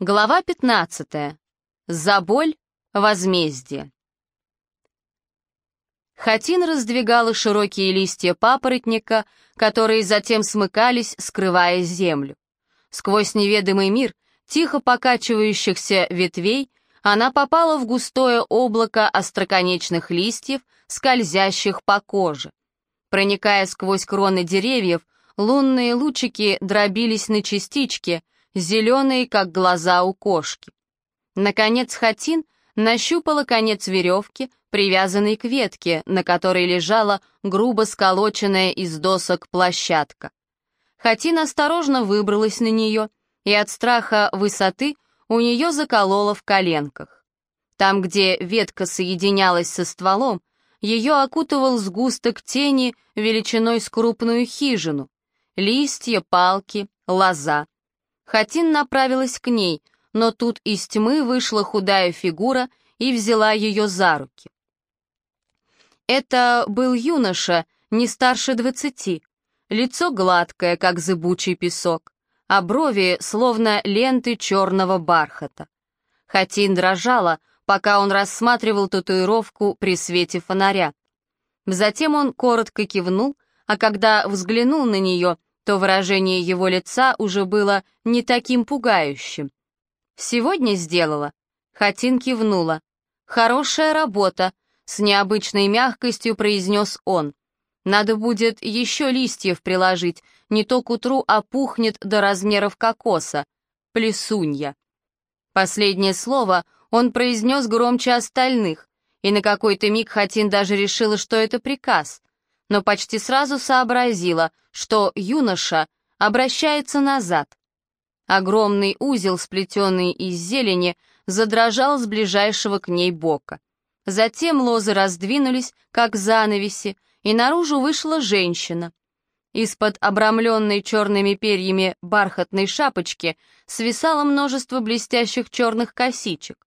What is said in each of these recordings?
Глава 15. За боль возмездие. Хатин раздвигала широкие листья папоротника, которые затем смыкались, скрывая землю. Сквозь неведомый мир, тихо покачивающихся ветвей, она попала в густое облако остроконечных листьев, скользящих по коже. Проникая сквозь кроны деревьев, лунные лучики дробились на частички — зеленые, как глаза у кошки. Наконец Хатин нащупала конец веревки, привязанной к ветке, на которой лежала грубо сколоченная из досок площадка. Хатин осторожно выбралась на нее, и от страха высоты у нее закололо в коленках. Там, где ветка соединялась со стволом, ее окутывал сгусток тени величиной с крупную хижину, листья, палки, лоза. Хатин направилась к ней, но тут из тьмы вышла худая фигура и взяла ее за руки. Это был юноша, не старше двадцати, лицо гладкое, как зыбучий песок, а брови словно ленты черного бархата. Хатин дрожала, пока он рассматривал татуировку при свете фонаря. Затем он коротко кивнул, а когда взглянул на нее, то выражение его лица уже было не таким пугающим. «Сегодня сделала?» Хатин кивнула. «Хорошая работа», — с необычной мягкостью произнес он. «Надо будет еще листьев приложить, не то к утру опухнет до размеров кокоса. Плесунья». Последнее слово он произнес громче остальных, и на какой-то миг Хатин даже решила, что это приказ но почти сразу сообразила, что юноша обращается назад. Огромный узел, сплетенный из зелени, задрожал с ближайшего к ней бока. Затем лозы раздвинулись, как занавеси, и наружу вышла женщина. Из-под обрамленной черными перьями бархатной шапочки свисало множество блестящих черных косичек.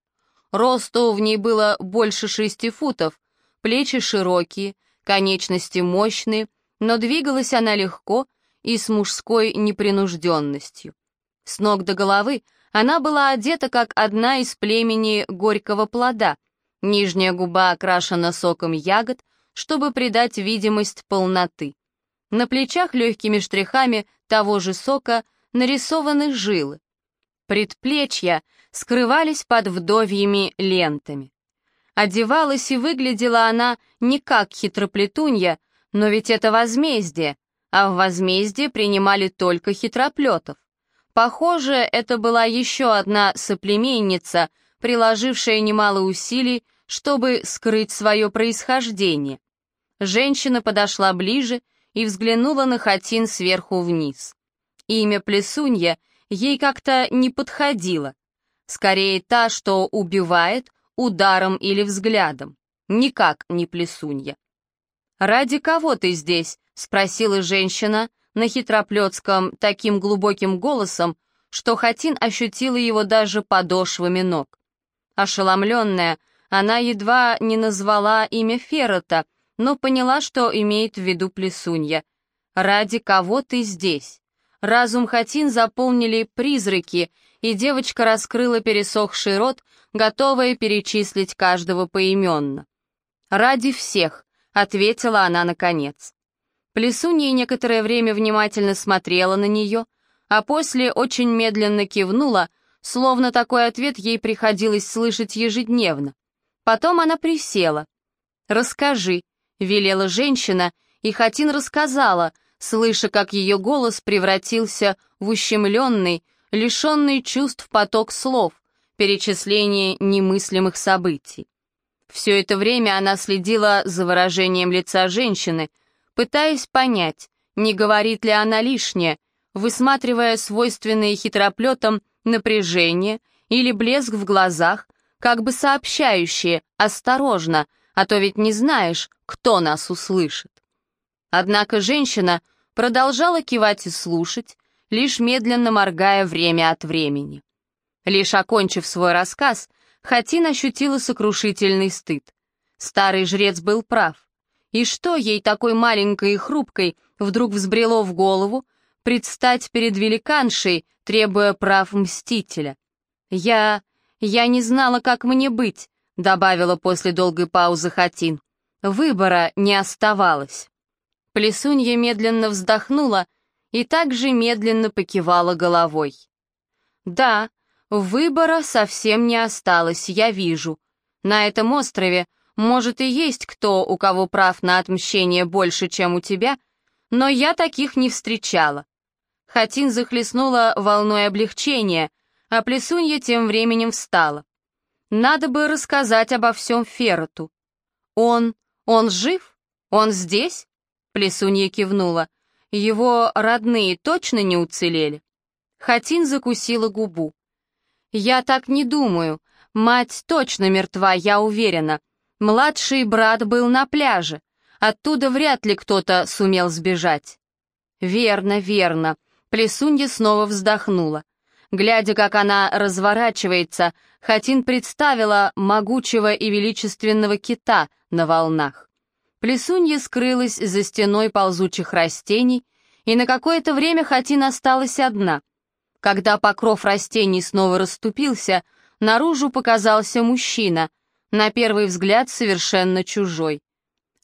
Росту в ней было больше шести футов, плечи широкие, Конечности мощные, но двигалась она легко и с мужской непринужденностью. С ног до головы она была одета, как одна из племени горького плода, нижняя губа окрашена соком ягод, чтобы придать видимость полноты. На плечах легкими штрихами того же сока нарисованы жилы. Предплечья скрывались под вдовьими лентами. Одевалась и выглядела она не как хитроплетунья, но ведь это возмездие, а в возмездие принимали только хитроплетов. Похоже, это была еще одна соплеменница, приложившая немало усилий, чтобы скрыть свое происхождение. Женщина подошла ближе и взглянула на Хатин сверху вниз. Имя Плесунья ей как-то не подходило. Скорее та, что убивает, ударом или взглядом. Никак не плесунья. «Ради кого ты здесь?» — спросила женщина на хитроплетском таким глубоким голосом, что Хатин ощутила его даже подошвами ног. Ошеломленная, она едва не назвала имя Феррота, но поняла, что имеет в виду плесунья. «Ради кого ты здесь?» Разум Хатин заполнили призраки, и девочка раскрыла пересохший рот, готовая перечислить каждого поименно. «Ради всех», — ответила она наконец. Плесунья некоторое время внимательно смотрела на нее, а после очень медленно кивнула, словно такой ответ ей приходилось слышать ежедневно. Потом она присела. «Расскажи», — велела женщина, и Хатин рассказала, слыша, как ее голос превратился в ущемленный, лишенный чувств поток слов, перечисление немыслимых событий. Все это время она следила за выражением лица женщины, пытаясь понять, не говорит ли она лишнее, высматривая свойственные хитроплетам напряжение или блеск в глазах, как бы сообщающие «осторожно», а то ведь не знаешь, кто нас услышит. Однако женщина продолжала кивать и слушать, лишь медленно моргая время от времени. Лишь окончив свой рассказ, Хатин ощутила сокрушительный стыд. Старый жрец был прав. И что ей такой маленькой и хрупкой вдруг взбрело в голову предстать перед великаншей, требуя прав мстителя? «Я... я не знала, как мне быть», — добавила после долгой паузы Хатин. Выбора не оставалось. Плесунья медленно вздохнула и также медленно покивала головой. «Да, выбора совсем не осталось, я вижу. На этом острове, может, и есть кто, у кого прав на отмщение больше, чем у тебя, но я таких не встречала». Хатин захлестнула волной облегчения, а Плесунья тем временем встала. «Надо бы рассказать обо всем Фероту. Он... он жив? Он здесь?» Плесунья кивнула. «Его родные точно не уцелели?» Хатин закусила губу. «Я так не думаю. Мать точно мертва, я уверена. Младший брат был на пляже. Оттуда вряд ли кто-то сумел сбежать». «Верно, верно». Плесунья снова вздохнула. Глядя, как она разворачивается, Хатин представила могучего и величественного кита на волнах. Плесунья скрылась за стеной ползучих растений, и на какое-то время Хатин осталась одна. Когда покров растений снова расступился, наружу показался мужчина, на первый взгляд совершенно чужой.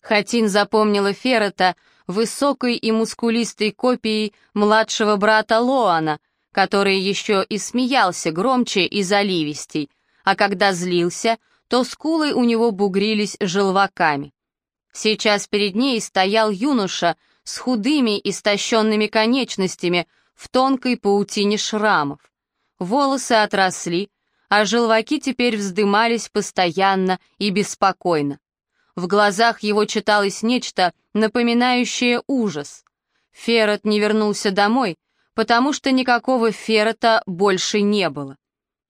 Хатин запомнила Феррета высокой и мускулистой копией младшего брата Лоана, который еще и смеялся громче и заливистей, а когда злился, то скулы у него бугрились желваками. Сейчас перед ней стоял юноша с худыми истощенными конечностями, в тонкой паутине шрамов. Волосы отросли, а желваки теперь вздымались постоянно и беспокойно. В глазах его читалось нечто, напоминающее ужас. Ферret не вернулся домой, потому что никакого Феррета больше не было.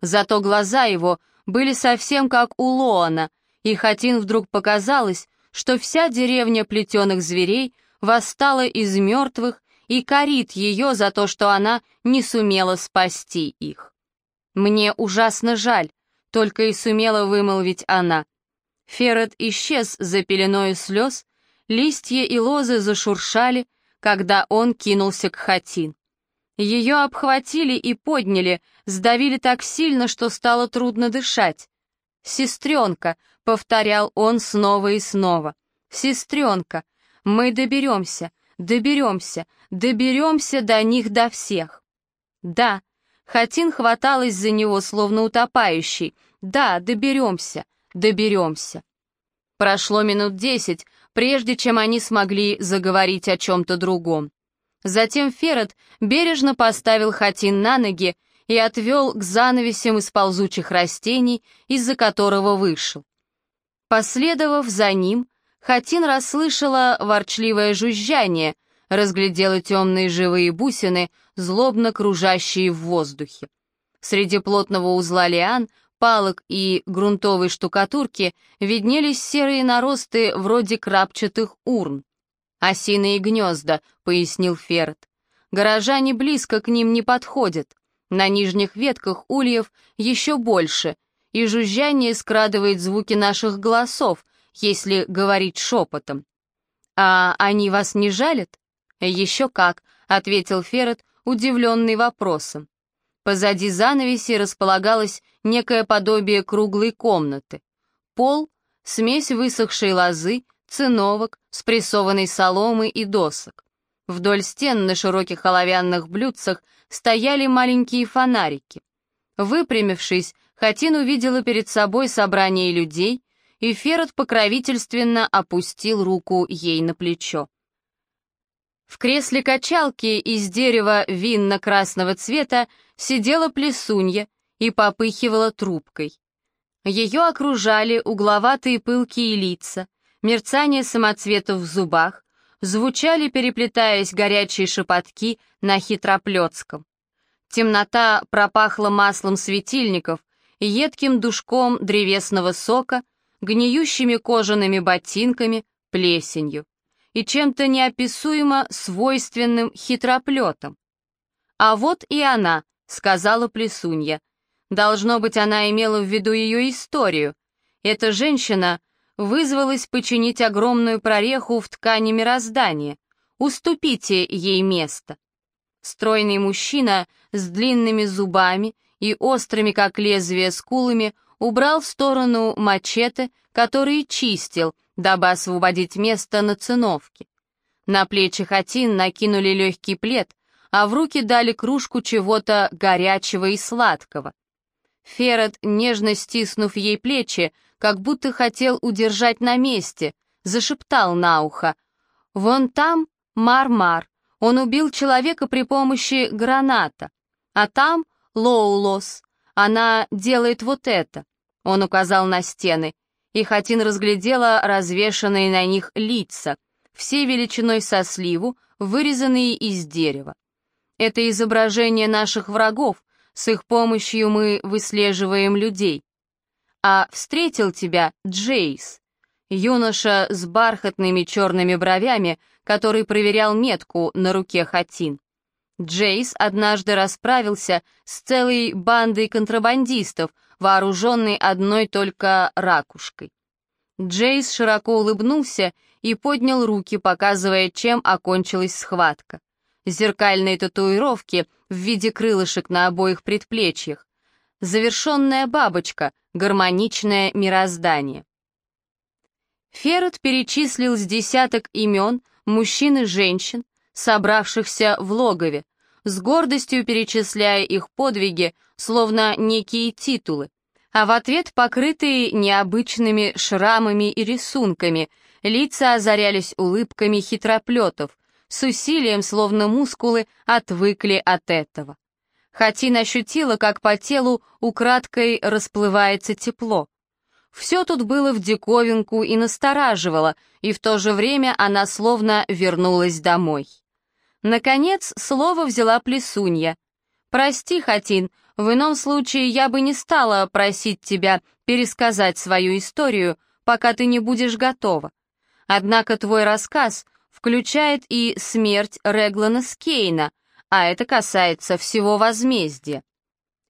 Зато глаза его были совсем как у Лоана, и Хатин вдруг показалось, что вся деревня плетеных зверей восстала из мертвых и корит ее за то, что она не сумела спасти их. «Мне ужасно жаль», — только и сумела вымолвить она. Ферret исчез за пеленою слез, листья и лозы зашуршали, когда он кинулся к Хатин. Ее обхватили и подняли, сдавили так сильно, что стало трудно дышать. «Сестренка», — повторял он снова и снова, — «сестренка, мы доберемся, доберемся, доберемся до них до всех». «Да», — Хатин хваталась за него, словно утопающий, «да, доберемся, доберемся». Прошло минут десять, прежде чем они смогли заговорить о чем-то другом. Затем Ферret бережно поставил Хатин на ноги и отвел к занавесям из ползучих растений, из-за которого вышел. Последовав за ним, Хатин расслышала ворчливое жужжание, разглядела темные живые бусины, злобно кружащие в воздухе. Среди плотного узла лиан, палок и грунтовой штукатурки виднелись серые наросты вроде крапчатых урн. «Осиные гнезда», — пояснил Ферд. «Горожане близко к ним не подходят. На нижних ветках ульев еще больше, и жужжание скрадывает звуки наших голосов, если говорить шепотом. «А они вас не жалят?» «Еще как», — ответил Ферret, удивленный вопросом. Позади занавеси располагалось некое подобие круглой комнаты. Пол — смесь высохшей лозы, циновок, спрессованной соломы и досок. Вдоль стен на широких оловянных блюдцах стояли маленькие фонарики. Выпрямившись, Хатин увидела перед собой собрание людей, и Ферот покровительственно опустил руку ей на плечо. В кресле качалки из дерева винно-красного цвета сидела плесунья и попыхивала трубкой. Ее окружали угловатые пылкие лица, мерцание самоцветов в зубах, звучали, переплетаясь горячие шепотки на хитроплетском. Темнота пропахла маслом светильников, едким душком древесного сока, гниющими кожаными ботинками, плесенью и чем-то неописуемо свойственным хитроплетом. «А вот и она», — сказала Плесунья. Должно быть, она имела в виду ее историю. Эта женщина вызвалась починить огромную прореху в ткани мироздания. Уступите ей место. Стройный мужчина с длинными зубами и острыми, как лезвие, скулами убрал в сторону мачете, который чистил, дабы освободить место на циновке. На плечи Хатин накинули легкий плед, а в руки дали кружку чего-то горячего и сладкого. Ферret, нежно стиснув ей плечи, как будто хотел удержать на месте, зашептал на ухо. «Вон там Мар-Мар. Он убил человека при помощи граната. А там Лоулос. Она делает вот это». Он указал на стены, и Хатин разглядела развешанные на них лица, все величиной со сливу, вырезанные из дерева. Это изображение наших врагов, с их помощью мы выслеживаем людей. А встретил тебя Джейс, юноша с бархатными черными бровями, который проверял метку на руке Хатин. Джейс однажды расправился с целой бандой контрабандистов, вооруженной одной только ракушкой. Джейс широко улыбнулся и поднял руки, показывая, чем окончилась схватка зеркальные татуировки в виде крылышек на обоих предплечьях, завершенная бабочка, гармоничное мироздание. Ферret перечислил с десяток имен мужчин и женщин, собравшихся в логове, с гордостью перечисляя их подвиги, словно некие титулы, а в ответ покрытые необычными шрамами и рисунками, лица озарялись улыбками хитроплетов, с усилием, словно мускулы, отвыкли от этого. Хатин ощутила, как по телу украдкой расплывается тепло. Все тут было в диковинку и настораживало, и в то же время она словно вернулась домой. Наконец, слово взяла Плесунья. «Прости, Хатин, в ином случае я бы не стала просить тебя пересказать свою историю, пока ты не будешь готова. Однако твой рассказ включает и смерть Реглана Скейна, а это касается всего возмездия.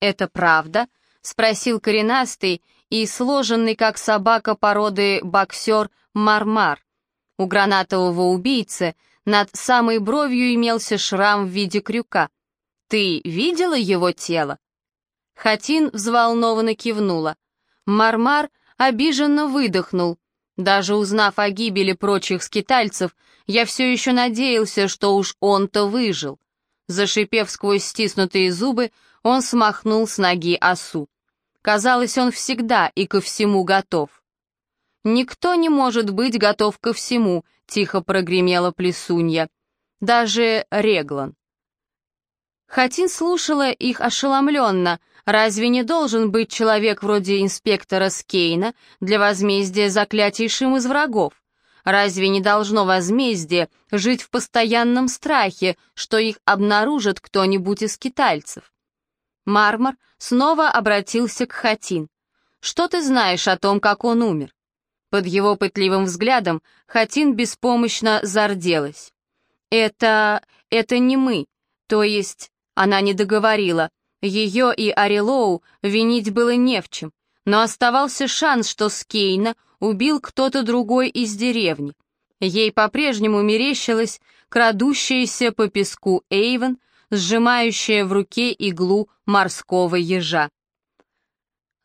«Это правда?» — спросил коренастый и сложенный, как собака породы боксер Мармар. У гранатового убийцы над самой бровью имелся шрам в виде крюка. «Ты видела его тело?» Хатин взволнованно кивнула. Мармар обиженно выдохнул. Даже узнав о гибели прочих скитальцев, я все еще надеялся, что уж он-то выжил. Зашипев сквозь стиснутые зубы, он смахнул с ноги осу. Казалось, он всегда и ко всему готов. «Никто не может быть готов ко всему», — тихо прогремела плесунья. «Даже Реглан». Хатин слушала их ошеломленно — Разве не должен быть человек вроде инспектора Скейна для возмездия заклятейшим из врагов? Разве не должно возмездие жить в постоянном страхе, что их обнаружит кто-нибудь из китайцев? Мармар снова обратился к Хатин. «Что ты знаешь о том, как он умер?» Под его пытливым взглядом Хатин беспомощно зарделась. «Это... это не мы. То есть...» Она не договорила. Ее и Арилоу винить было не в чем, но оставался шанс, что Скейна убил кто-то другой из деревни. Ей по-прежнему мерещилась крадущаяся по песку Эйвен, сжимающая в руке иглу морского ежа.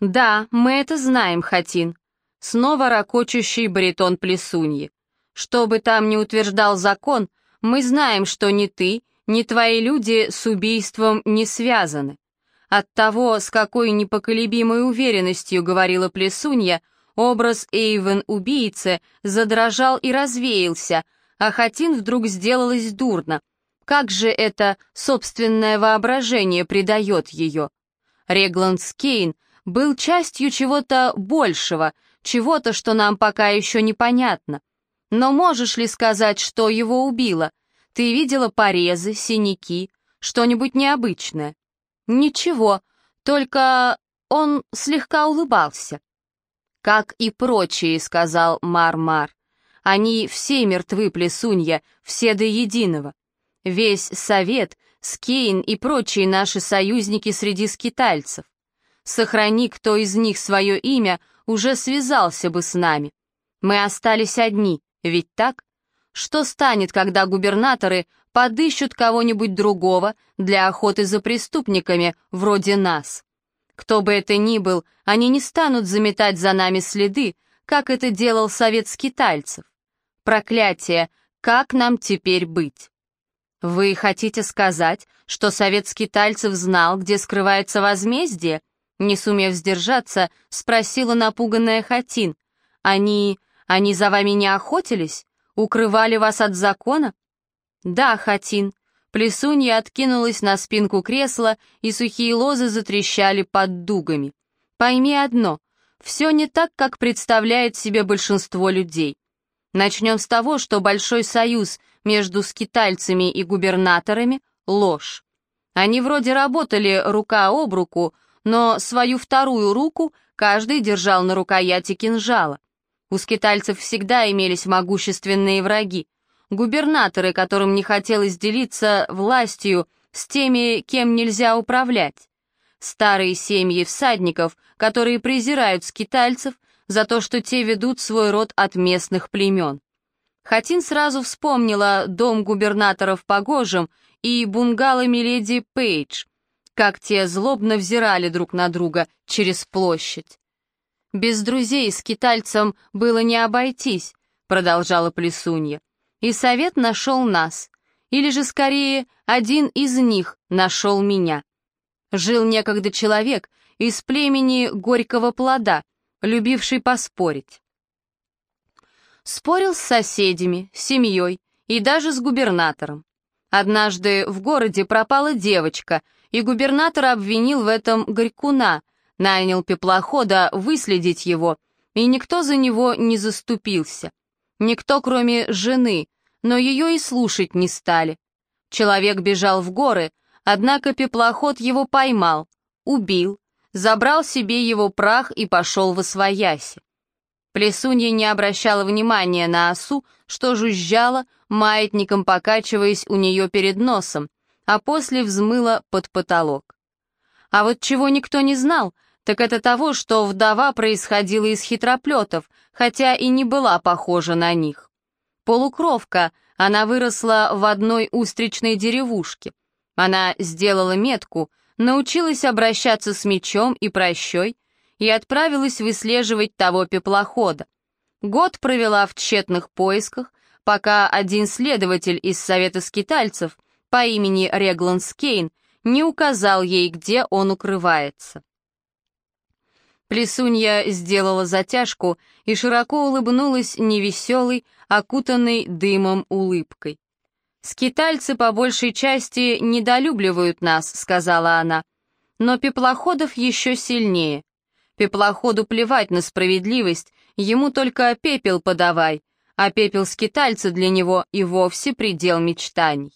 «Да, мы это знаем, Хатин», — снова ракочущий баритон плесуньи. «Что бы там ни утверждал закон, мы знаем, что ни ты, ни твои люди с убийством не связаны. От того, с какой непоколебимой уверенностью говорила Плесунья, образ Эйвен-убийцы задрожал и развеялся, а Хатин вдруг сделалось дурно. Как же это собственное воображение предает ее? Регланд Скейн был частью чего-то большего, чего-то, что нам пока еще непонятно. Но можешь ли сказать, что его убило? Ты видела порезы, синяки, что-нибудь необычное? «Ничего, только он слегка улыбался». «Как и прочие», — сказал Мар-Мар. «Они все мертвы, плесунья, все до единого. Весь совет, Скейн и прочие наши союзники среди скитальцев. Сохрани кто из них свое имя, уже связался бы с нами. Мы остались одни, ведь так? Что станет, когда губернаторы подыщут кого-нибудь другого для охоты за преступниками, вроде нас. Кто бы это ни был, они не станут заметать за нами следы, как это делал совет скитальцев. Проклятие, как нам теперь быть? Вы хотите сказать, что совет скитальцев знал, где скрывается возмездие? Не сумев сдержаться, спросила напуганная Хатин. Они... они за вами не охотились? Укрывали вас от закона? Да, Хатин. Плесунья откинулась на спинку кресла, и сухие лозы затрещали под дугами. Пойми одно, все не так, как представляет себе большинство людей. Начнем с того, что Большой Союз между скитальцами и губернаторами — ложь. Они вроде работали рука об руку, но свою вторую руку каждый держал на рукояти кинжала. У скитальцев всегда имелись могущественные враги, губернаторы, которым не хотелось делиться властью с теми, кем нельзя управлять старые семьи всадников, которые презирают скитальцев за то, что те ведут свой род от местных племен. Хатин сразу вспомнила дом губернатора в Погожем и бунгало Миледи Пейдж, как те злобно взирали друг на друга через площадь. «Без друзей скитальцам было не обойтись», — продолжала Плесунья. «И совет нашел нас, или же скорее один из них нашел меня. Жил некогда человек из племени горького плода, любивший поспорить. Спорил с соседями, семьей и даже с губернатором. Однажды в городе пропала девочка, и губернатор обвинил в этом горькуна, нанял пеплохода выследить его, и никто за него не заступился. Никто, кроме жены, но ее и слушать не стали. Человек бежал в горы, Однако пеплоход его поймал, убил, забрал себе его прах и пошел во свояси. Плесунья не обращала внимания на осу, что жужжала, маятником покачиваясь у нее перед носом, а после взмыла под потолок. А вот чего никто не знал, так это того, что вдова происходила из хитроплетов, хотя и не была похожа на них. Полукровка, она выросла в одной устричной деревушке. Она сделала метку, научилась обращаться с мечом и прощой и отправилась выслеживать того пеплохода. Год провела в тщетных поисках, пока один следователь из Совета скитальцев по имени Реглан Скейн не указал ей, где он укрывается. Плесунья сделала затяжку и широко улыбнулась невеселой, окутанной дымом улыбкой. «Скитальцы по большей части недолюбливают нас», — сказала она. «Но пеплоходов еще сильнее. Пеплоходу плевать на справедливость, ему только пепел подавай, а пепел скитальца для него и вовсе предел мечтаний.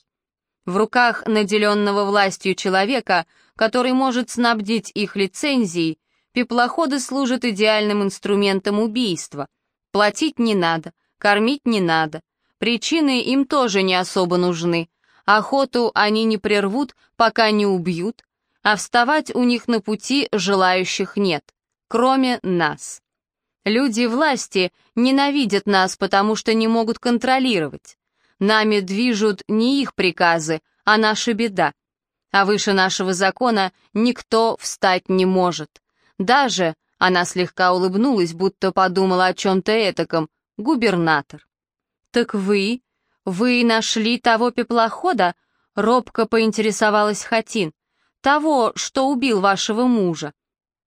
В руках наделенного властью человека, который может снабдить их лицензией, пеплоходы служат идеальным инструментом убийства. Платить не надо, кормить не надо, Причины им тоже не особо нужны. Охоту они не прервут, пока не убьют, а вставать у них на пути желающих нет, кроме нас. Люди власти ненавидят нас, потому что не могут контролировать. Нами движут не их приказы, а наша беда. А выше нашего закона никто встать не может. Даже, она слегка улыбнулась, будто подумала о чем-то этаком, губернатор. «Так вы? Вы нашли того пеплохода?» — робко поинтересовалась Хатин. «Того, что убил вашего мужа».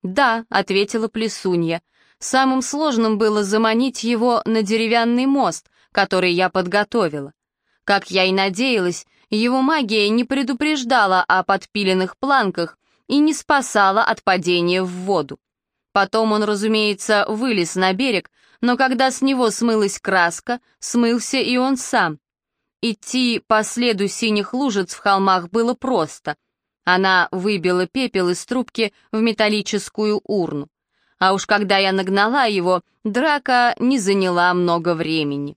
«Да», — ответила Плесунья. «Самым сложным было заманить его на деревянный мост, который я подготовила. Как я и надеялась, его магия не предупреждала о подпиленных планках и не спасала от падения в воду. Потом он, разумеется, вылез на берег, но когда с него смылась краска, смылся и он сам. Идти по следу синих лужиц в холмах было просто. Она выбила пепел из трубки в металлическую урну. А уж когда я нагнала его, драка не заняла много времени.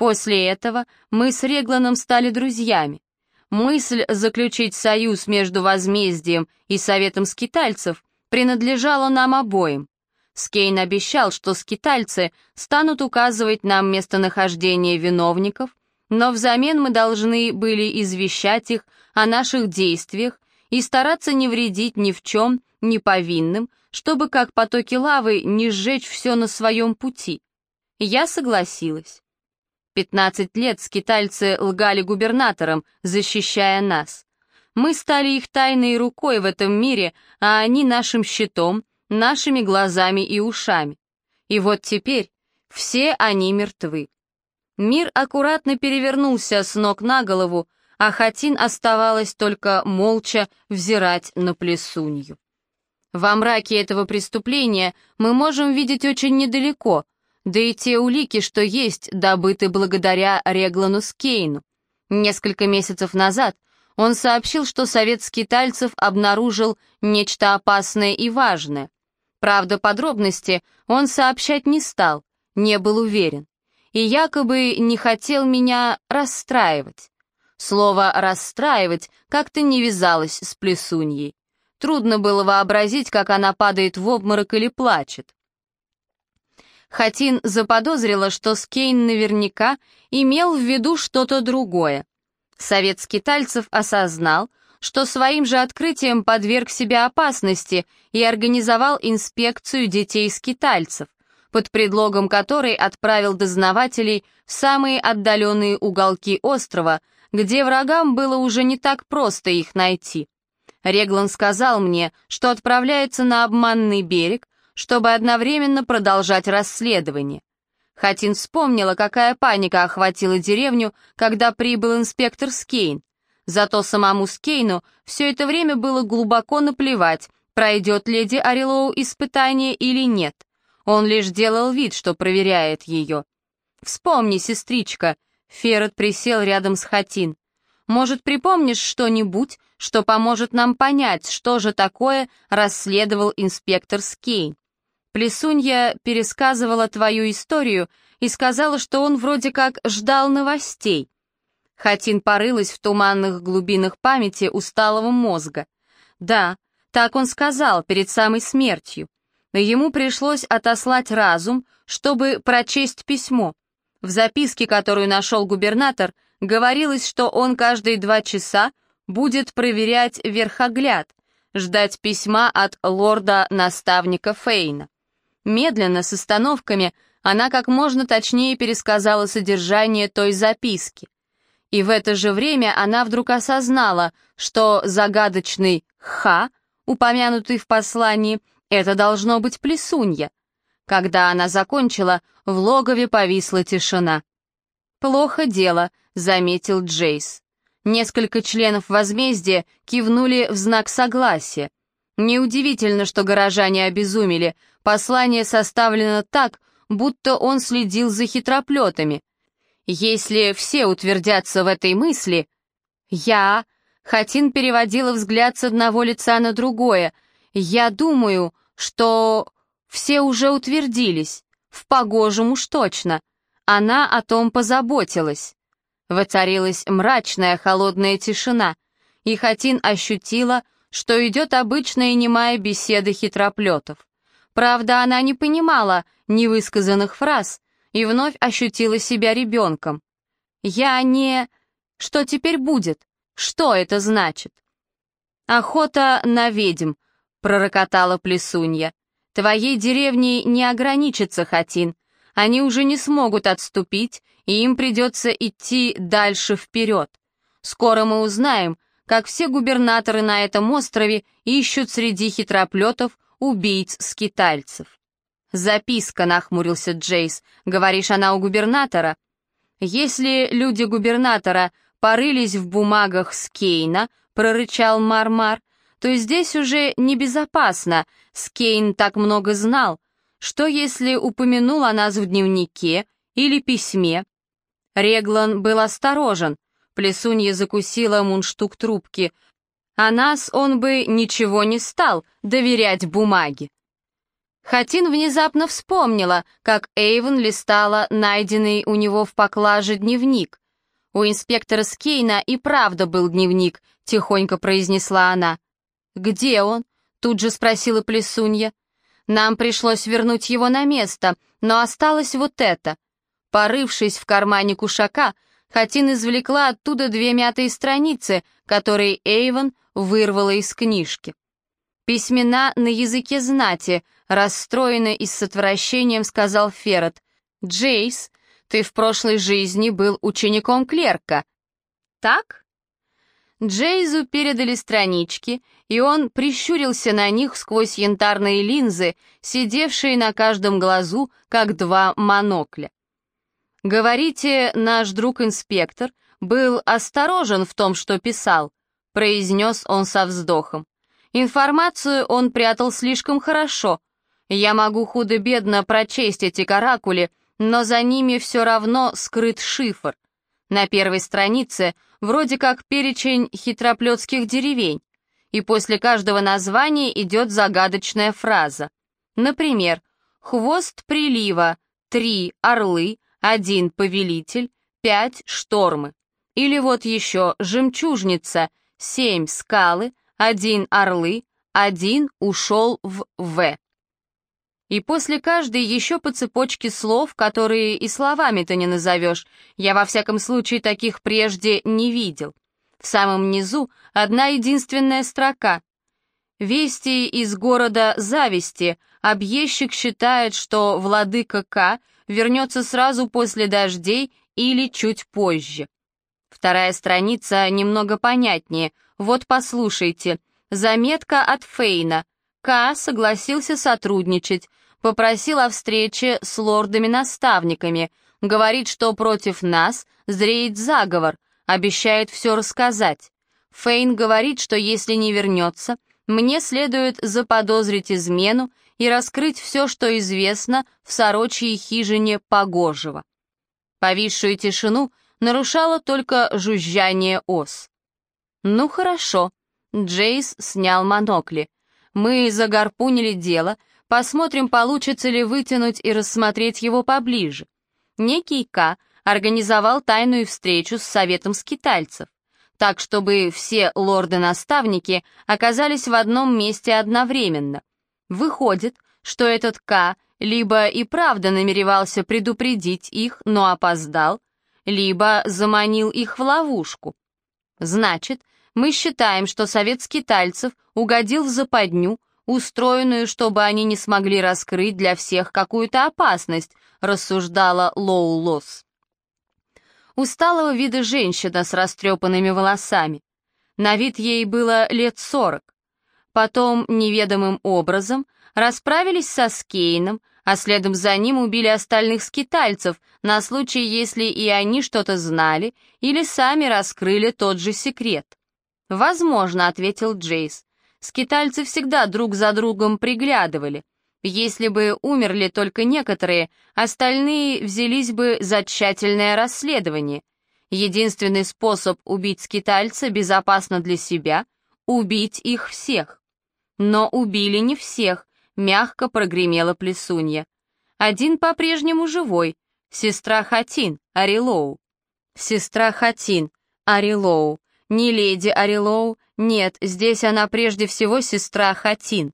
После этого мы с Регланом стали друзьями. Мысль заключить союз между возмездием и советом скитальцев принадлежала нам обоим. Скейн обещал, что скитальцы станут указывать нам местонахождение виновников, но взамен мы должны были извещать их о наших действиях и стараться не вредить ни в чем неповинным, чтобы, как потоки лавы, не сжечь все на своем пути. Я согласилась. Пятнадцать лет скитальцы лгали губернаторам, защищая нас. Мы стали их тайной рукой в этом мире, а они нашим щитом, нашими глазами и ушами. И вот теперь все они мертвы. Мир аккуратно перевернулся с ног на голову, а Хатин оставалась только молча взирать на плесунью. Во мраке этого преступления мы можем видеть очень недалеко, да и те улики, что есть, добыты благодаря Реглану Скейну. Несколько месяцев назад он сообщил, что совет скитальцев обнаружил нечто опасное и важное. Правда, подробности он сообщать не стал, не был уверен. И якобы не хотел меня расстраивать. Слово «расстраивать» как-то не вязалось с плесуньей. Трудно было вообразить, как она падает в обморок или плачет. Хатин заподозрила, что Скейн наверняка имел в виду что-то другое. Совет скитальцев осознал, что своим же открытием подверг себя опасности и организовал инспекцию детей-скитальцев, под предлогом которой отправил дознавателей в самые отдаленные уголки острова, где врагам было уже не так просто их найти. Реглан сказал мне, что отправляется на обманный берег, чтобы одновременно продолжать расследование. Хатин вспомнила, какая паника охватила деревню, когда прибыл инспектор Скейн. Зато самому Скейну все это время было глубоко наплевать, пройдет леди Орелоу испытание или нет. Он лишь делал вид, что проверяет ее. «Вспомни, сестричка», Ферret присел рядом с Хатин. «Может, припомнишь что-нибудь, что поможет нам понять, что же такое расследовал инспектор Скейн? Плесунья пересказывала твою историю и сказала, что он вроде как ждал новостей». Хатин порылась в туманных глубинах памяти усталого мозга. «Да, так он сказал перед самой смертью. Но ему пришлось отослать разум, чтобы прочесть письмо. В записке, которую нашел губернатор, говорилось, что он каждые два часа будет проверять верхогляд, ждать письма от лорда-наставника Фейна. Медленно, с остановками, она как можно точнее пересказала содержание той записки. И в это же время она вдруг осознала, что загадочный «ха», упомянутый в послании, это должно быть плесунья. Когда она закончила, в логове повисла тишина. «Плохо дело», — заметил Джейс. Несколько членов возмездия кивнули в знак согласия. Неудивительно, что горожане обезумели. Послание составлено так, будто он следил за хитроплетами. Если все утвердятся в этой мысли... Я... Хатин переводила взгляд с одного лица на другое. Я думаю, что все уже утвердились, в погожем уж точно. Она о том позаботилась. Воцарилась мрачная холодная тишина, и Хатин ощутила, что идет обычная немая беседа хитроплетов. Правда, она не понимала невысказанных фраз и вновь ощутила себя ребенком. «Я не... Что теперь будет? Что это значит?» «Охота на ведьм», — пророкотала Плесунья. Твоей деревней не ограничится Хатин. Они уже не смогут отступить, и им придется идти дальше вперед. Скоро мы узнаем, как все губернаторы на этом острове ищут среди хитроплетов убийц-скитальцев. «Записка», — нахмурился Джейс. «Говоришь, она у губернатора?» «Если люди губернатора порылись в бумагах Скейна», — прорычал Мармар, то здесь уже небезопасно. Скейн так много знал. Что если упомянул о нас в дневнике или письме? Реглан был осторожен. Плесунья закусила мунштук трубки. О нас он бы ничего не стал доверять бумаге. Хатин внезапно вспомнила, как Эйвен листала найденный у него в поклаже дневник. «У инспектора Скейна и правда был дневник», — тихонько произнесла она. «Где он?» — тут же спросила Плесунья. «Нам пришлось вернуть его на место, но осталось вот это». Порывшись в кармане кушака, Хатин извлекла оттуда две мятые страницы, которые Эйвен вырвала из книжки. «Письмена на языке знати», — расстроенно и с отвращением сказал Ферret. «Джейс, ты в прошлой жизни был учеником клерка». «Так?» Джейзу передали странички, и он прищурился на них сквозь янтарные линзы, сидевшие на каждом глазу, как два монокля. «Говорите, наш друг-инспектор был осторожен в том, что писал», — произнес он со вздохом. «Информацию он прятал слишком хорошо. Я могу худо-бедно прочесть эти каракули, но за ними все равно скрыт шифр. На первой странице вроде как перечень хитроплетских деревень, и после каждого названия идет загадочная фраза. Например, «Хвост прилива», «Три орлы», «Один повелитель», «Пять штормы». Или вот еще «Жемчужница», «Семь скалы», «Один орлы», «Один ушел в В». И после каждой еще по цепочке слов, которые и словами-то не назовешь. Я во всяком случае таких прежде не видел. В самом низу одна единственная строка. Вести из города Зависти. Объездчик считает, что владыка К вернется сразу после дождей или чуть позже. Вторая страница немного понятнее. Вот послушайте. Заметка от Фейна. К согласился сотрудничать попросил о встрече с лордами-наставниками, говорит, что против нас зреет заговор, обещает все рассказать. Фейн говорит, что если не вернется, мне следует заподозрить измену и раскрыть все, что известно в сорочьей хижине Погожего. Повисшую тишину нарушало только жужжание ос. «Ну хорошо», — Джейс снял монокли. «Мы загарпунили дело, Посмотрим, получится ли вытянуть и рассмотреть его поближе. Некий К организовал тайную встречу с советом скитальцев, так чтобы все лорды-наставники оказались в одном месте одновременно. Выходит, что этот К либо и правда намеревался предупредить их, но опоздал, либо заманил их в ловушку. Значит, мы считаем, что совет скитальцев угодил в западню, устроенную, чтобы они не смогли раскрыть для всех какую-то опасность, рассуждала Лоу Лос. Усталого вида женщина с растрепанными волосами. На вид ей было лет сорок. Потом неведомым образом расправились со Скейном, а следом за ним убили остальных скитальцев на случай, если и они что-то знали или сами раскрыли тот же секрет. «Возможно», — ответил Джейс. Скитальцы всегда друг за другом приглядывали. Если бы умерли только некоторые, остальные взялись бы за тщательное расследование. Единственный способ убить скитальца безопасно для себя — убить их всех. Но убили не всех, мягко прогремела плесунья. Один по-прежнему живой, сестра Хатин, Арилоу. Сестра Хатин, Арилоу, не леди Арилоу, нет, здесь она прежде всего сестра Хатин.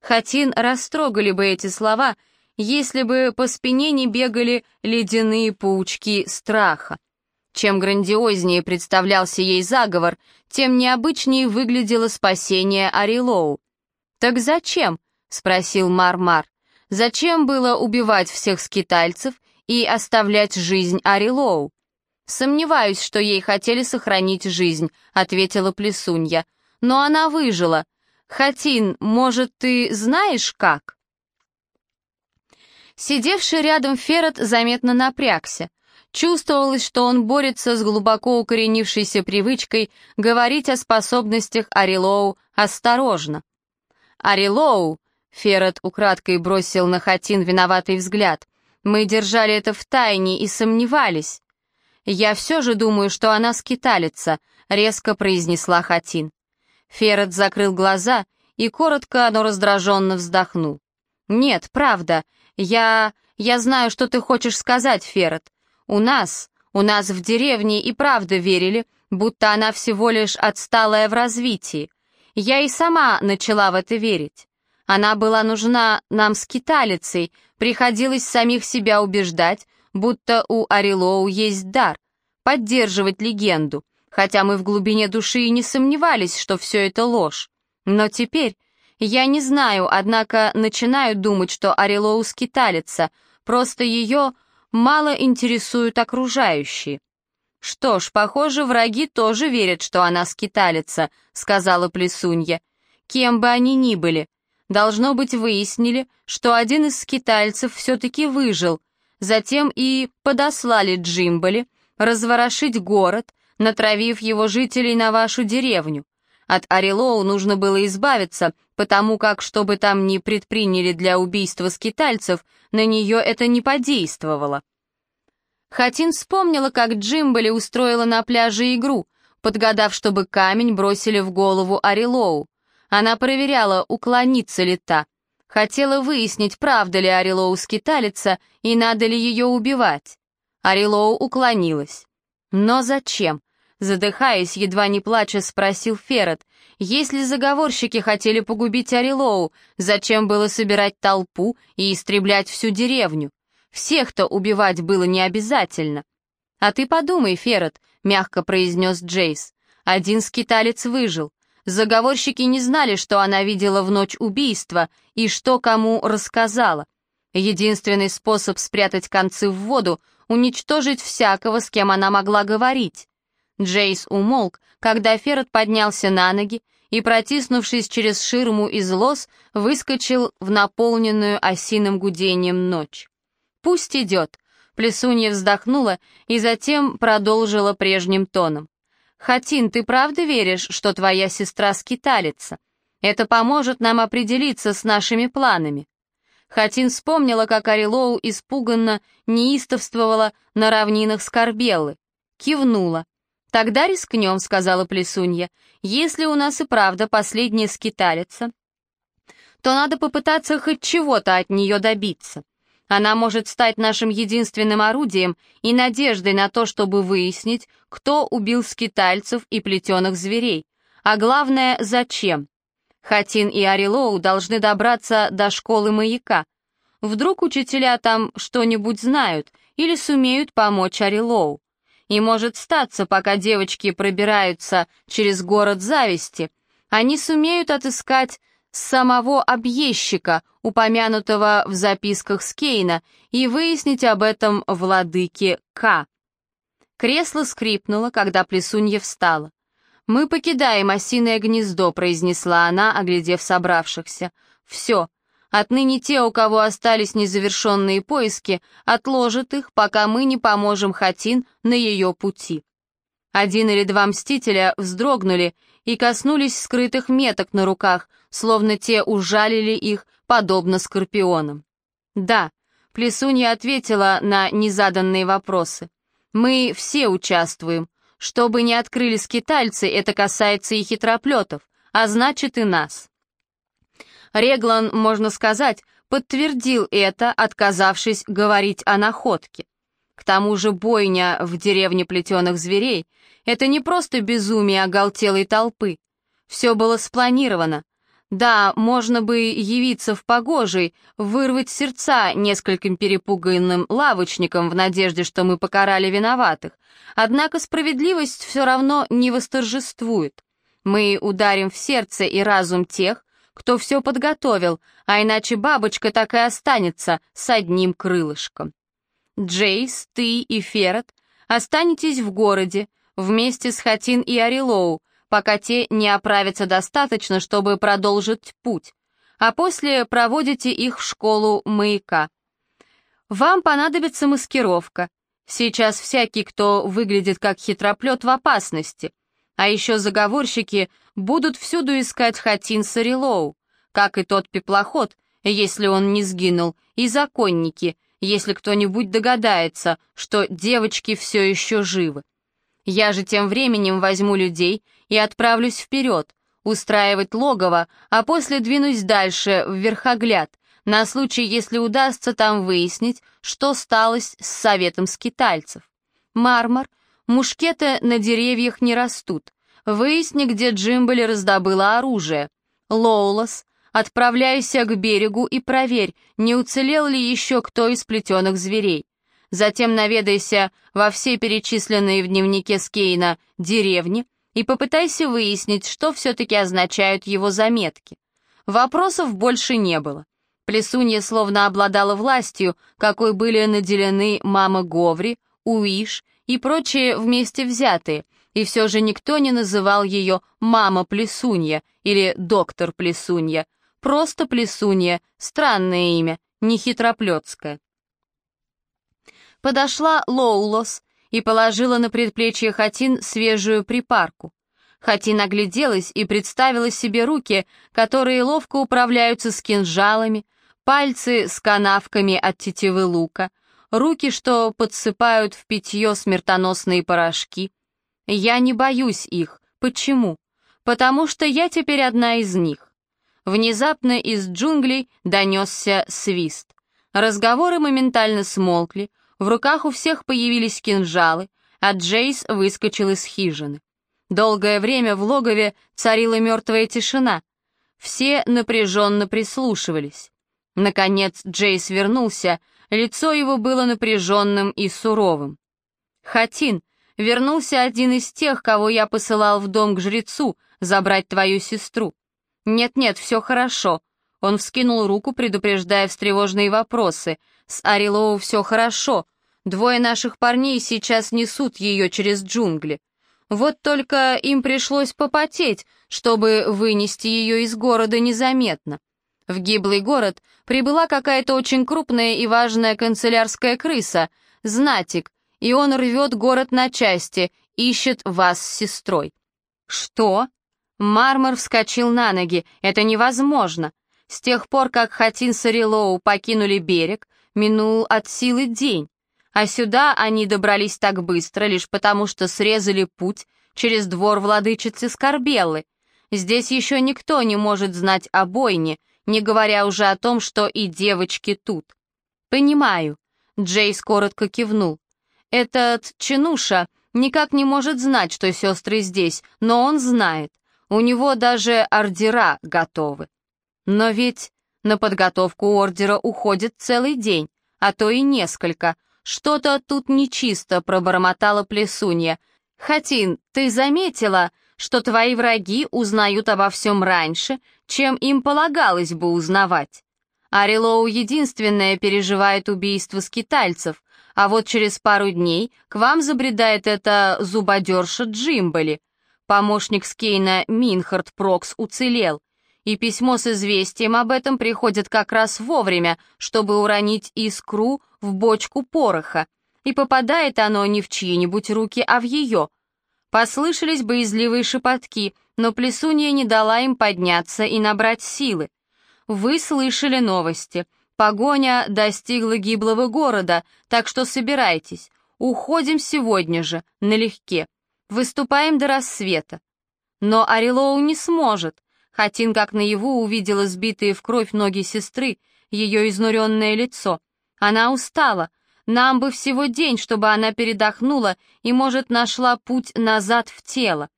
Хатин растрогали бы эти слова, если бы по спине не бегали ледяные паучки страха. Чем грандиознее представлялся ей заговор, тем необычнее выглядело спасение Арилоу. «Так зачем?» — спросил Мармар. -Мар. «Зачем было убивать всех скитальцев и оставлять жизнь Арилоу?» «Сомневаюсь, что ей хотели сохранить жизнь», — ответила Плесунья. «Но она выжила. Хатин, может, ты знаешь как?» Сидевший рядом Ферret заметно напрягся. Чувствовалось, что он борется с глубоко укоренившейся привычкой говорить о способностях Арилоу осторожно. «Арилоу», — Ферret украдкой бросил на Хатин виноватый взгляд, — «мы держали это в тайне и сомневались». «Я все же думаю, что она скиталица», — резко произнесла Хатин. Ферret закрыл глаза и коротко, но раздраженно вздохнул. «Нет, правда. Я... я знаю, что ты хочешь сказать, Ферret. У нас, у нас в деревне и правда верили, будто она всего лишь отсталая в развитии. Я и сама начала в это верить. Она была нужна нам скиталицей, приходилось самих себя убеждать, будто у Арилоу есть дар — поддерживать легенду, хотя мы в глубине души и не сомневались, что все это ложь. Но теперь, Я не знаю, однако начинаю думать, что Орелоу скиталится, просто ее мало интересуют окружающие. «Что ж, похоже, враги тоже верят, что она скиталится», — сказала Плесунья. «Кем бы они ни были. Должно быть, выяснили, что один из скитальцев все-таки выжил. Затем и подослали Джимбали разворошить город, натравив его жителей на вашу деревню. От Орелоу нужно было избавиться, потому как, что бы там ни предприняли для убийства скитальцев, на нее это не подействовало. Хатин вспомнила, как Джимбали устроила на пляже игру, подгадав, чтобы камень бросили в голову Орелоу. Она проверяла, уклонится ли та. Хотела выяснить, правда ли Орелоу скиталится и надо ли ее убивать. Орелоу уклонилась. Но зачем? Задыхаясь, едва не плача, спросил Ферret. Если заговорщики хотели погубить Орелоу, зачем было собирать толпу и истреблять всю деревню? Всех-то убивать было не обязательно. «А ты подумай, Ферret», — мягко произнес Джейс. «Один скиталец выжил. Заговорщики не знали, что она видела в ночь убийства и что кому рассказала. Единственный способ спрятать концы в воду — уничтожить всякого, с кем она могла говорить. Джейс умолк, когда Ферret поднялся на ноги и, протиснувшись через ширму из лос, выскочил в наполненную осиным гудением ночь. «Пусть идет», — Плесунья вздохнула и затем продолжила прежним тоном. «Хатин, ты правда веришь, что твоя сестра скиталится? Это поможет нам определиться с нашими планами». Хатин вспомнила, как Орелоу испуганно неистовствовала на равнинах Скорбеллы. Кивнула. «Тогда рискнем», — сказала Плесунья. «Если у нас и правда последняя скиталица, то надо попытаться хоть чего-то от нее добиться. Она может стать нашим единственным орудием и надеждой на то, чтобы выяснить, кто убил скитальцев и плетеных зверей. А главное, зачем. Хатин и Арилоу должны добраться до школы маяка. Вдруг учителя там что-нибудь знают или сумеют помочь Арилоу. И может статься, пока девочки пробираются через город зависти, они сумеют отыскать самого объездчика, упомянутого в записках Скейна, и выяснить об этом владыке К. Кресло скрипнуло, когда Плесунья встала. «Мы покидаем осиное гнездо», — произнесла она, оглядев собравшихся. «Все, Отныне те, у кого остались незавершенные поиски, отложат их, пока мы не поможем Хатин на ее пути. Один или два мстителя вздрогнули и коснулись скрытых меток на руках, словно те ужалили их, подобно скорпионам. Да, Плесунья ответила на незаданные вопросы. Мы все участвуем. Что бы ни открыли скитальцы, это касается и хитроплетов, а значит и нас. Реглан, можно сказать, подтвердил это, отказавшись говорить о находке. К тому же бойня в деревне плетеных зверей — это не просто безумие оголтелой толпы. Все было спланировано. Да, можно бы явиться в погожий, вырвать сердца нескольким перепуганным лавочникам в надежде, что мы покарали виноватых. Однако справедливость все равно не восторжествует. Мы ударим в сердце и разум тех, кто все подготовил, а иначе бабочка так и останется с одним крылышком. Джейс, ты и Ферret останетесь в городе вместе с Хатин и Арилоу, пока те не оправятся достаточно, чтобы продолжить путь, а после проводите их в школу маяка. Вам понадобится маскировка. Сейчас всякий, кто выглядит как хитроплет, в опасности — а еще заговорщики будут всюду искать Хатин Сарилоу, как и тот пеплоход, если он не сгинул, и законники, если кто-нибудь догадается, что девочки все еще живы. Я же тем временем возьму людей и отправлюсь вперед, устраивать логово, а после двинусь дальше, в Верхогляд, на случай, если удастся там выяснить, что сталось с советом скитальцев. Мармар — Мушкеты на деревьях не растут. Выясни, где Джимбали раздобыла оружие. Лоулас, отправляйся к берегу и проверь, не уцелел ли еще кто из плетеных зверей. Затем наведайся во все перечисленные в дневнике Скейна деревни и попытайся выяснить, что все-таки означают его заметки. Вопросов больше не было. Плесунья словно обладала властью, какой были наделены мама Говри, Уиш и прочие вместе взятые, и все же никто не называл ее «мама Плесунья» или «доктор Плесунья», просто Плесунья, странное имя, не хитроплетское. Подошла Лоулос и положила на предплечье Хатин свежую припарку. Хатин огляделась и представила себе руки, которые ловко управляются с кинжалами, пальцы с канавками от тетивы лука, руки, что подсыпают в питье смертоносные порошки. Я не боюсь их. Почему? Потому что я теперь одна из них. Внезапно из джунглей донесся свист. Разговоры моментально смолкли, в руках у всех появились кинжалы, а Джейс выскочил из хижины. Долгое время в логове царила мертвая тишина. Все напряженно прислушивались. Наконец Джейс вернулся, лицо его было напряженным и суровым. «Хатин, вернулся один из тех, кого я посылал в дом к жрецу, забрать твою сестру. Нет-нет, все хорошо». Он вскинул руку, предупреждая встревожные вопросы. «С Арилоу все хорошо. Двое наших парней сейчас несут ее через джунгли. Вот только им пришлось попотеть, чтобы вынести ее из города незаметно. В гиблый город прибыла какая-то очень крупная и важная канцелярская крыса, знатик, и он рвет город на части, ищет вас с сестрой». «Что?» Мармор вскочил на ноги. «Это невозможно. С тех пор, как Хатин с Арилоу покинули берег, минул от силы день. А сюда они добрались так быстро, лишь потому что срезали путь через двор владычицы Скорбеллы. Здесь еще никто не может знать о бойне, не говоря уже о том, что и девочки тут. «Понимаю», — Джейс коротко кивнул. «Этот Чинуша никак не может знать, что сестры здесь, но он знает. У него даже ордера готовы. Но ведь на подготовку ордера уходит целый день, а то и несколько. Что-то тут нечисто, пробормотала Плесунья. Хатин, ты заметила, что твои враги узнают обо всем раньше, чем им полагалось бы узнавать? Арилоу единственное переживает убийство скитальцев, а вот через пару дней к вам забредает эта зубодерша Джимбали. Помощник Скейна Минхард Прокс уцелел, и письмо с известием об этом приходит как раз вовремя, чтобы уронить искру в бочку пороха, и попадает оно не в чьи-нибудь руки, а в ее. Послышались боязливые шепотки, но Плесунья не дала им подняться и набрать силы. Вы слышали новости. Погоня достигла гиблого города, так что собирайтесь. Уходим сегодня же, налегке. Выступаем до рассвета. Но Арилоу не сможет. Хатин как наяву увидела сбитые в кровь ноги сестры, ее изнуренное лицо. Она устала. Нам бы всего день, чтобы она передохнула и, может, нашла путь назад в тело.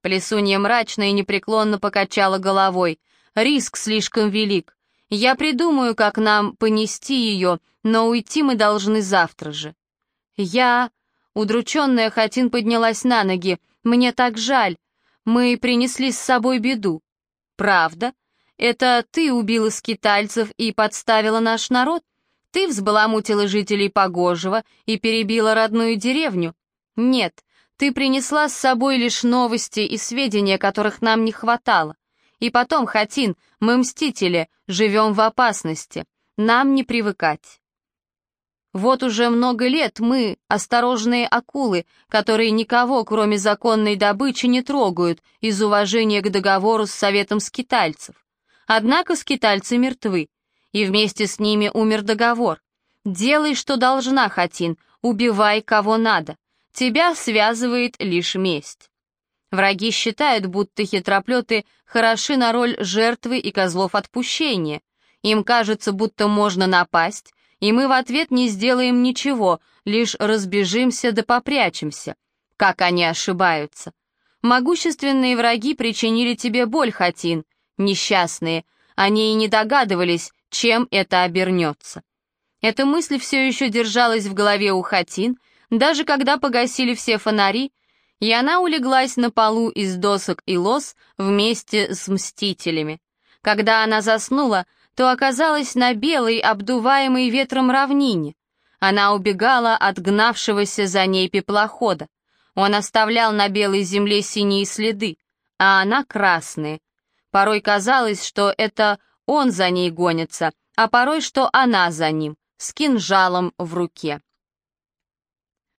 Плесунья мрачно и непреклонно покачала головой. Риск слишком велик. Я придумаю, как нам понести ее, но уйти мы должны завтра же. Я... Удрученная Хатин поднялась на ноги. «Мне так жаль. Мы принесли с собой беду». «Правда? Это ты убила скитальцев и подставила наш народ? Ты взбаламутила жителей Погожего и перебила родную деревню? Нет, ты принесла с собой лишь новости и сведения, которых нам не хватало. И потом, Хатин, мы мстители, живем в опасности. Нам не привыкать». Вот уже много лет мы — осторожные акулы, которые никого, кроме законной добычи, не трогают из уважения к договору с Советом скитальцев. Однако скитальцы мертвы, и вместе с ними умер договор. Делай, что должна, Хатин, убивай, кого надо. Тебя связывает лишь месть. Враги считают, будто хитроплеты хороши на роль жертвы и козлов отпущения. Им кажется, будто можно напасть, и мы в ответ не сделаем ничего, лишь разбежимся да попрячемся. Как они ошибаются. Могущественные враги причинили тебе боль, Хатин, несчастные. Они и не догадывались, чем это обернется. Эта мысль все еще держалась в голове у Хатин, даже когда погасили все фонари, и она улеглась на полу из досок и лос вместе с мстителями. Когда она заснула, то оказалась на белой, обдуваемой ветром равнине. Она убегала от гнавшегося за ней пеплохода. Он оставлял на белой земле синие следы, а она красные. Порой казалось, что это он за ней гонится, а порой, что она за ним, с кинжалом в руке.